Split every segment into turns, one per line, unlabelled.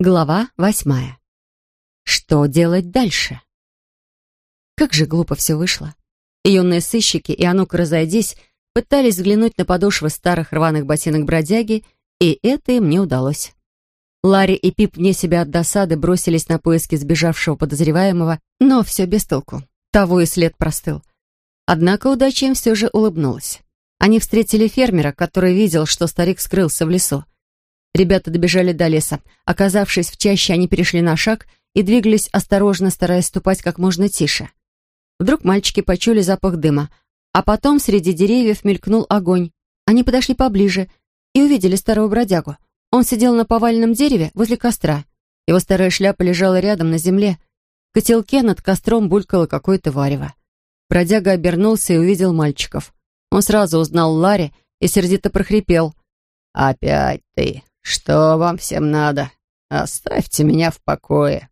Глава восьмая. Что делать дальше? Как же глупо все вышло. И юные сыщики, и а ну-ка разойдись, пытались взглянуть на подошвы старых рваных ботинок бродяги, и это им не удалось. Ларри и Пип вне себя от досады бросились на поиски сбежавшего подозреваемого, но все без толку. Того и след простыл. Однако удача им все же улыбнулась. Они встретили фермера, который видел, что старик скрылся в лесу. Ребята добежали до леса. Оказавшись в чаще, они перешли на шаг и двигались осторожно, стараясь ступать как можно тише. Вдруг мальчики почули запах дыма, а потом среди деревьев мелькнул огонь. Они подошли поближе и увидели старого бродягу. Он сидел на поваленном дереве возле костра. Его старая шляпа лежала рядом на земле. В котелке над костром булькало какое-то варево. Бродяга обернулся и увидел мальчиков. Он сразу узнал Ларри и сердито прохрипел.
«Опять ты! «Что вам всем надо? Оставьте меня в покое».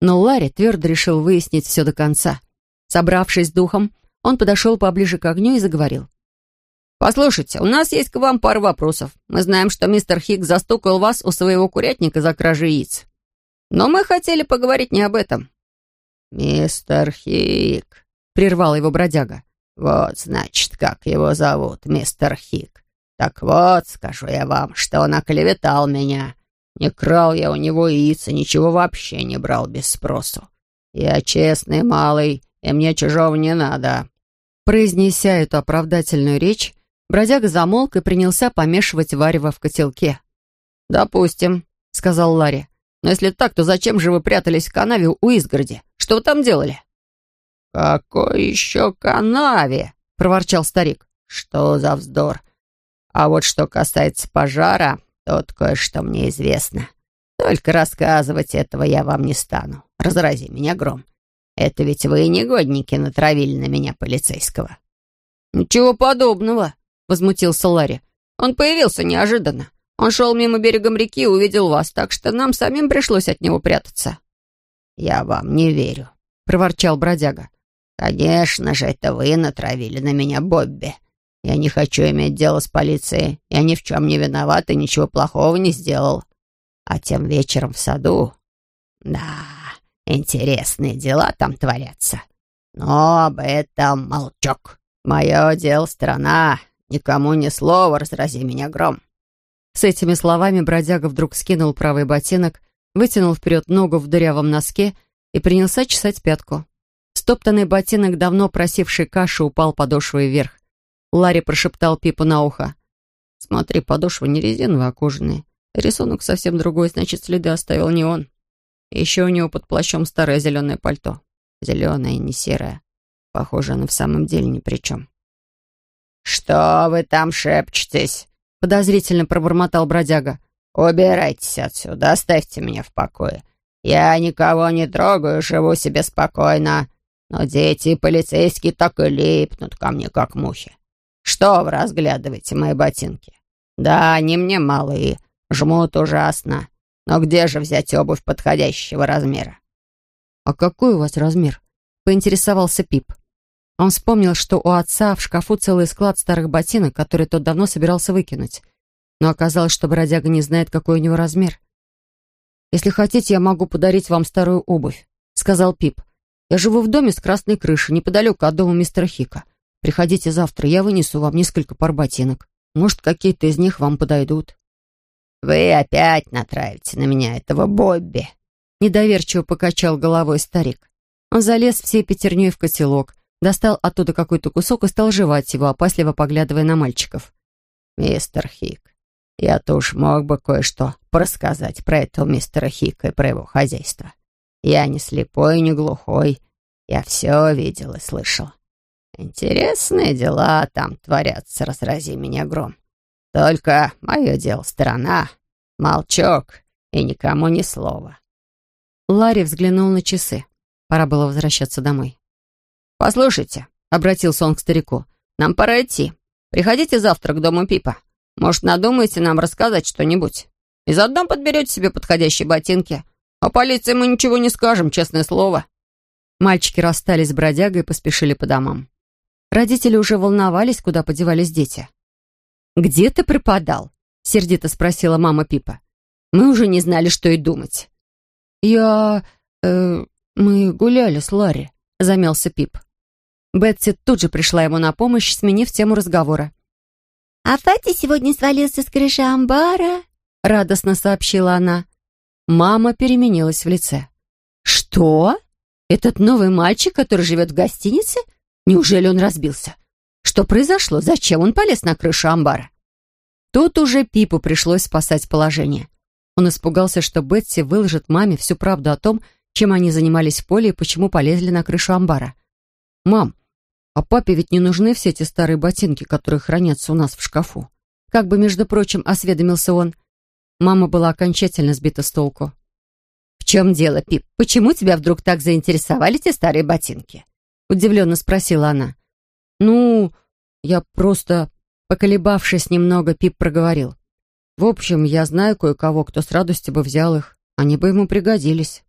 Но Ларри твердо решил выяснить все до конца. Собравшись духом, он подошел поближе к огню и заговорил.
«Послушайте, у нас есть к вам пара вопросов. Мы знаем, что мистер Хигг застукал вас у своего курятника за кражей яиц. Но мы хотели поговорить не об этом».
«Мистер Хигг», —
прервал его бродяга.
«Вот, значит, как его зовут, мистер Хигг. Так вот, скажу я вам, что он оклеветал меня. Не крал я у него яйца, ничего вообще не брал без спросу. Я честный малый, и мне чужого не надо».
Произнеся эту оправдательную речь, бродяга замолк и принялся помешивать варево в котелке.
«Допустим», — сказал Ларри. «Но если так, то зачем же вы прятались в канаве у изгороди? Что вы там делали?»
«Какой еще канаве?» — проворчал старик. «Что за вздор? А вот что касается пожара, тут кое-что мне известно. Только рассказывать этого я вам не стану. Разрази меня гром. Это ведь вы, негодники, натравили на меня полицейского».
«Ничего подобного», — возмутился Ларри. «Он появился неожиданно. Он шел мимо берегом реки и увидел вас, так что нам самим пришлось от него прятаться».
«Я вам не верю», — проворчал бродяга. «Конечно же, это вы натравили на меня Бобби. Я не хочу иметь дело с полицией. Я ни в чем не виноват и ничего плохого не сделал. А тем вечером в саду... Да, интересные дела там творятся. Но об этом молчок. Мое дело страна. Никому ни слова, разрази меня гром.
С этими словами бродяга вдруг скинул правый ботинок, вытянул вперед ногу в дырявом носке и принялся чесать пятку. Стоптанный ботинок, давно просивший кашу, упал подошвой вверх. Ларри прошептал Пипу на ухо. «Смотри, подошва не резиновая, а кожаная. Рисунок совсем другой, значит, следы оставил не он. Еще у него под плащом старое зеленое пальто. Зеленое, не серое. Похоже, оно в самом деле ни при чем».
«Что вы там шепчетесь?»
Подозрительно пробормотал бродяга.
«Убирайтесь отсюда, оставьте меня в покое. Я никого не трогаю, живу себе спокойно. Но дети и полицейские так и липнут ко мне, как мухи. Что вы разглядываете мои ботинки? Да, они мне малые, жмут ужасно. Но где же взять обувь подходящего размера?
«А какой у вас размер?» — поинтересовался Пип. Он вспомнил, что у отца в шкафу целый склад старых ботинок, которые тот давно собирался выкинуть. Но оказалось, что бродяга не знает, какой у него размер. «Если хотите, я могу подарить вам старую обувь», — сказал Пип. «Я живу в доме с красной крышей, неподалеку от дома мистера Хика. Приходите завтра, я вынесу вам несколько пар ботинок. Может, какие-то из них вам подойдут».
«Вы опять натравите на меня этого Бобби!»
Недоверчиво покачал головой старик. Он залез всей пятерней в котелок, достал оттуда какой-то кусок и стал жевать его, опасливо поглядывая на мальчиков.
«Мистер Хик, я-то уж мог бы кое-что рассказать про этого мистера Хика и про его хозяйство. Я не слепой, не глухой. Я все видел и слышал. Интересные дела там творятся, разрази меня гром. Только мое дело сторона, молчок и никому ни слова.
Ларри взглянул на часы. Пора было возвращаться домой.
«Послушайте», — обратился он к старику, — «нам пора идти. Приходите завтра к дому Пипа. Может, надумаете нам рассказать что-нибудь. И заодно подберете себе подходящие ботинки. О полиции мы ничего не скажем, честное слово».
Мальчики расстались с бродягой и поспешили по домам. Родители уже волновались, куда подевались дети. «Где ты пропадал?» — сердито спросила мама Пипа.
Мы уже не знали, что и думать.
«Я... Э, мы гуляли с Ларри», — замялся Пип. Бетси тут же пришла ему на помощь, сменив тему разговора.
«А Фати сегодня свалился с крыши амбара», —
радостно сообщила она. Мама переменилась в лице. «Что? Этот новый мальчик, который живет в гостинице? Неужели он разбился? Что произошло? Зачем он полез на крышу амбара?» Тут уже Пипу пришлось спасать положение. Он испугался, что Бетси выложит маме всю правду о том, чем они занимались в поле и почему полезли на крышу амбара. «Мам, а папе ведь не нужны все эти старые ботинки, которые хранятся у нас в шкафу?» Как бы, между прочим, осведомился он. Мама была окончательно сбита с толку. «В чем дело, Пип? Почему тебя вдруг так заинтересовали эти старые ботинки?» Удивленно спросила она. «Ну, я просто...» Поколебавшись немного, Пип проговорил. «В общем, я знаю кое-кого, кто с радостью бы взял их. Они бы ему пригодились».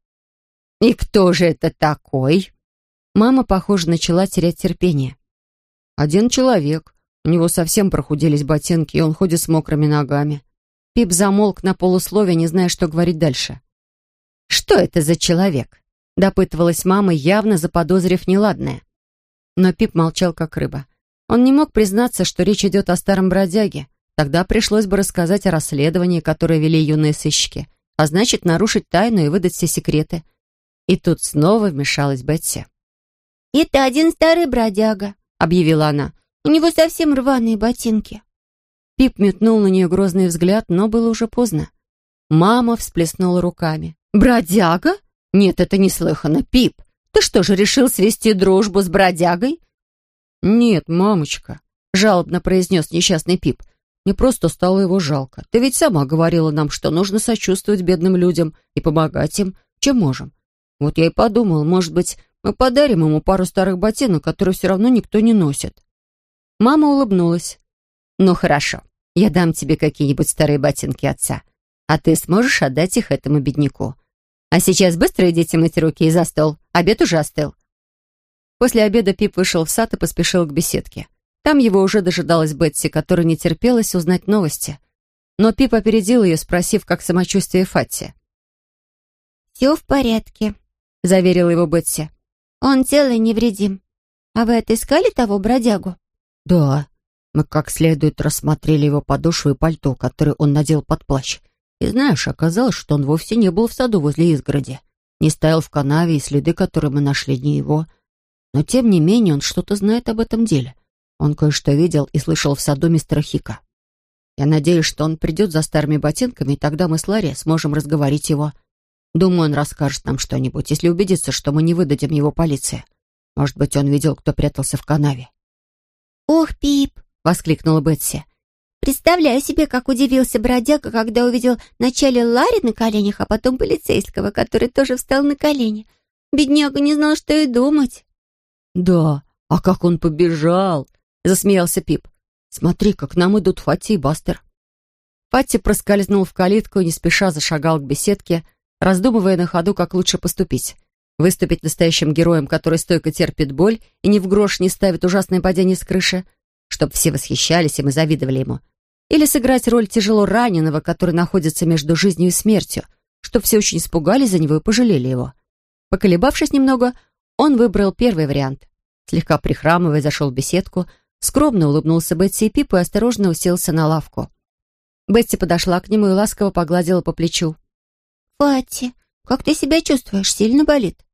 «И кто же это такой?» Мама, похоже, начала терять терпение. «Один человек. У него совсем прохудились ботинки, и он ходит с мокрыми ногами». Пип замолк на полусловие, не зная, что говорить дальше. «Что это за человек?» — допытывалась мама, явно заподозрив неладное. Но Пип молчал, как рыба. Он не мог признаться, что речь идет о старом бродяге. Тогда пришлось бы рассказать о расследовании, которое вели юные сыщики, а значит, нарушить тайну и выдать все секреты. И тут снова вмешалась Бетси.
«Это один старый бродяга», — объявила она. «У него совсем рваные ботинки».
Пип метнул на нее грозный взгляд, но было уже поздно. Мама всплеснула руками. «Бродяга? Нет, это неслыханно. Пип, ты что же решил свести дружбу с бродягой?» «Нет, мамочка», — жалобно произнес несчастный Пип. «Мне просто стало его жалко. Ты ведь сама говорила нам, что нужно сочувствовать бедным людям и помогать им, чем можем. Вот я и подумал, может быть, мы подарим ему пару старых ботинок, которые все равно никто не носит». Мама улыбнулась. «Ну хорошо, я дам тебе какие-нибудь старые ботинки отца, а ты сможешь отдать их этому бедняку. А сейчас быстро идите мыть руки и за стол, обед уже остыл». После обеда Пип вышел в сад и поспешил к беседке. Там его уже дожидалась Бетси, которая не терпелась узнать новости. Но Пип опередил ее, спросив, как самочувствие Фатти.
«Все в порядке», — заверила его Бетси. «Он целый невредим. А вы отыскали того бродягу?»
«Да. Мы как следует рассмотрели его подошву и пальто, которые он надел под плащ. И знаешь, оказалось, что он вовсе не был в саду возле изгороди. Не стоял в канаве, и следы, которые мы нашли, не его. Но тем не менее он что-то знает об этом деле. Он кое-что видел и слышал в саду мистера Хика. Я надеюсь, что он придет за старыми ботинками, и тогда мы с Ларри сможем разговорить его. Думаю, он расскажет нам что-нибудь, если убедится, что мы не выдадим его полиции. Может быть, он видел, кто прятался в канаве.
«Ох, Пип!» — воскликнула Бетси. «Представляю себе, как удивился бродяга, когда увидел вначале Ларри на коленях, а потом полицейского, который тоже встал на колени. Бедняга не знал, что и думать».
«Да, а как он побежал!» — засмеялся Пип. «Смотри, как нам идут Фати и Бастер».
Фати проскользнул в калитку и не спеша зашагал к беседке, раздумывая на ходу, как лучше поступить. Выступить настоящим героем, который стойко терпит боль и ни в грош не ставит ужасное падение с крыши, чтобы все восхищались и мы завидовали ему. Или сыграть роль тяжело раненого, который находится между жизнью и смертью, чтобы все очень испугались за него и пожалели его. Поколебавшись немного, он выбрал первый вариант. Слегка прихрамывая, зашел в беседку, скромно улыбнулся Бетси и Пипу и осторожно уселся на лавку. Бетси подошла к нему и ласково погладила по плечу.
«Пати, как ты себя чувствуешь? Сильно болит?»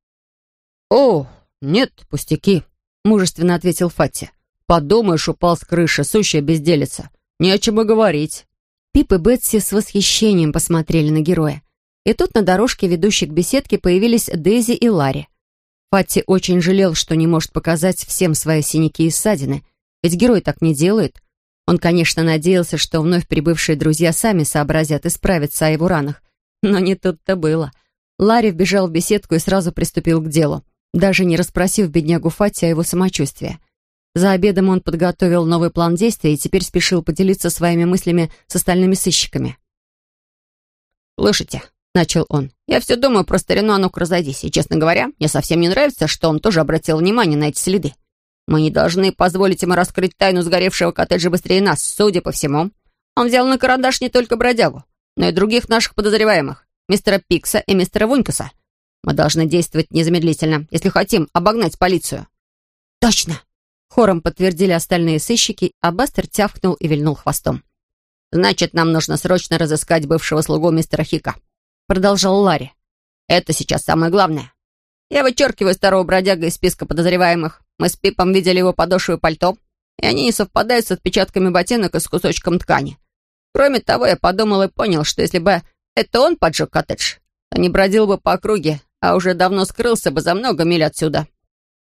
«О, нет, пустяки», — мужественно ответил Фати. «Подумаешь, упал с крыши, сущая безделица. Не о чем и говорить».
Пип и Бетси с восхищением посмотрели на героя. И тут на дорожке, ведущей к беседке, появились Дейзи и Ларри. Фатти очень жалел, что не может показать всем свои синяки и ссадины, ведь герой так не делает. Он, конечно, надеялся, что вновь прибывшие друзья сами сообразят и справятся о его ранах, но не тут-то было. Ларри вбежал в беседку и сразу приступил к делу, даже не расспросив беднягу Фатти о его самочувствии. За обедом он подготовил новый план действий и теперь спешил поделиться своими мыслями с остальными сыщиками.
«Слышите, — начал он. «Я все думаю про старину, а ну-ка разойдись. И, честно говоря, мне совсем не нравится, что он тоже обратил внимание на эти следы. Мы не должны позволить ему раскрыть тайну сгоревшего коттеджа быстрее нас, судя по всему. Он взял на карандаш не только бродягу, но и других наших подозреваемых, мистера Пикса и мистера Вунькаса. Мы должны действовать незамедлительно, если хотим обогнать полицию».
«Точно!» — хором подтвердили остальные сыщики, а Бастер тявкнул и вильнул хвостом.
«Значит, нам нужно срочно разыскать бывшего слугу мистера Хика», — продолжал Ларри. «Это сейчас самое главное. Я вычеркиваю старого бродяга из списка подозреваемых. Мы с Пипом видели его подошву и пальто, и они не совпадают с отпечатками ботинок и с кусочком ткани. Кроме того, я подумал и понял, что если бы это он поджег коттедж, то не бродил бы по округе, а уже давно скрылся бы за много миль отсюда.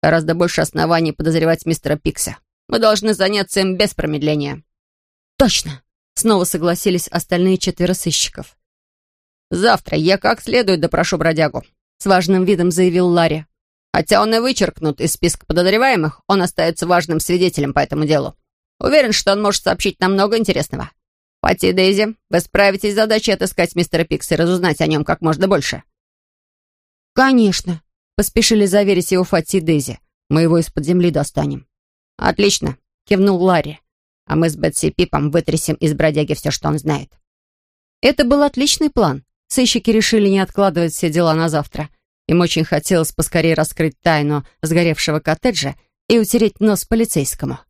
Гораздо больше оснований подозревать мистера Пикса. Мы должны заняться им без промедления».
«Точно!» — снова согласились остальные четверо сыщиков.
«Завтра я как следует допрошу бродягу», —
с важным видом заявил Ларри.
«Хотя он и вычеркнут из списка подозреваемых, он остается важным свидетелем по этому делу. Уверен, что он может сообщить нам много интересного. Пати Дейзи, вы справитесь с задачей отыскать мистера Пикса и разузнать о нем как можно больше».
«Конечно», — поспешили заверить его Фати и Дейзи. «Мы его из-под земли достанем».
«Отлично», — кивнул Ларри. «А мы с Бетси Пипом вытрясем из бродяги все, что он знает».
Это был отличный план. Сыщики решили не откладывать все дела на завтра. Им очень хотелось поскорее раскрыть тайну сгоревшего коттеджа и утереть нос полицейскому.